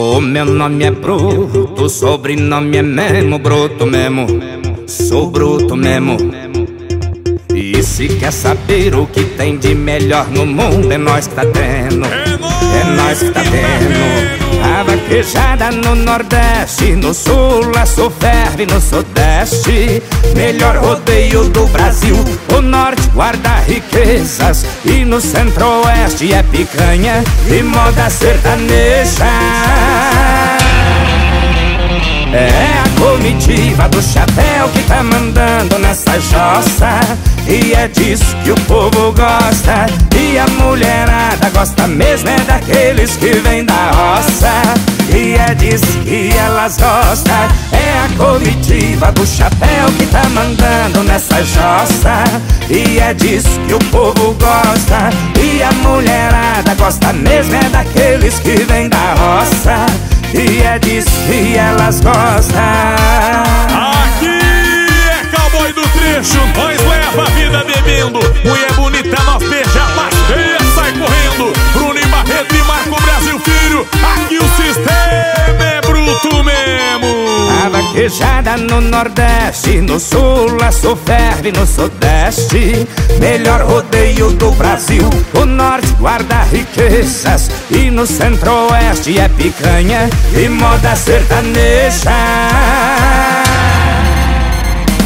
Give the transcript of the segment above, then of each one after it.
O meu nome é Bruto, sobrenome é mesmo Bruto mesmo. Sou bruto mesmo. E se quer saber o que tem de melhor no mundo É nós que tá tendo. É nós que tá tendo a vaquejada no Nordeste, no Sul a ferve no Sudeste. Melhor rodeio do Brasil, o Norte guarda riquezas E no Centro-Oeste é picanha e moda sertaneja. É a comitiva do chapéu que tá mandando nessa jossa. E é disso que o povo gosta. E a mulherada gosta mesmo é daqueles que vêm da roça Disso que elas gostam. É a comitiva do chapéu que tá mandando nessa jossa. E é disso que o povo gosta. E a mulherada gosta mesmo é daqueles que vêm da roça. E é disso que elas gostam. Aqui é cowboy do trecho Nós leva a vida bebendo. Mulher bonita nós beija Mas sai correndo. Bruno e Barreto e Marco Brasil Filho Aqui o sistema mesmo A vaquejada no Nordeste No Sul a ferve no Sudeste. Melhor rodeio do Brasil. O Norte guarda riquezas E no Centro-Oeste é picanha E moda sertaneja.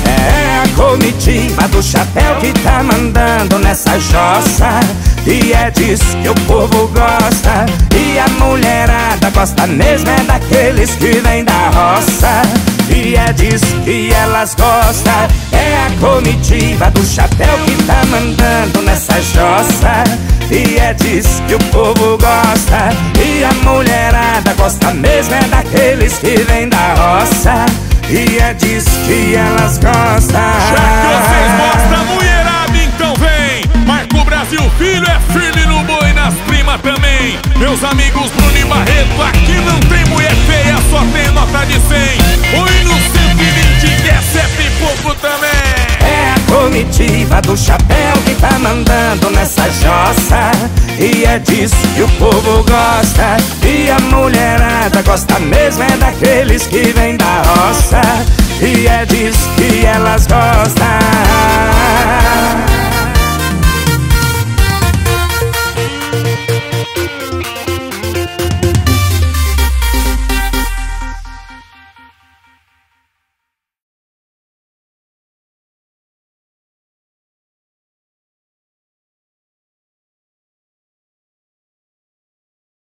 É a comitiva do chapéu que tá mandando nessa jossa. E é disso que o povo gosta. E a mulherada gosta mesmo é daqueles que vêm da roça E é disso que elas gostam. É a comitiva do chapéu que tá mandando nessa jossa. E é disso que o povo gosta. E a mulherada gosta mesmo é daqueles que vêm da roça. E é disso que elas gostam. Já que vocês gostam mulherada, então vem. Marco Brasil Filho é firme no boi nas primas também. Meus amigos Bruno e Barreto Aqui do chapéu que tá mandando nessa jossa. E é disso que o povo gosta. E a mulherada gosta mesmo é daqueles que vêm da roça. E é disso que elas gostam